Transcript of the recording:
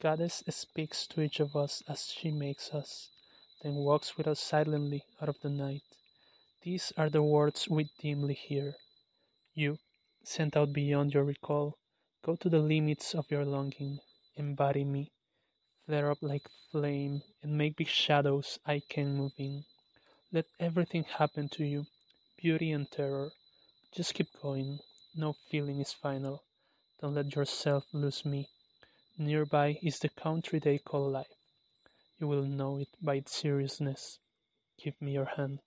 Goddess speaks to each of us as she makes us, then walks with us silently out of the night. These are the words we dimly hear. You, sent out beyond your recall, go to the limits of your longing, embody me, flare up like flame, and make big shadows I can move in. Let everything happen to you, beauty and terror. Just keep going. No feeling is final. Don't let yourself lose me. Nearby is the country they call life. You will know it by its seriousness. Give me your hand.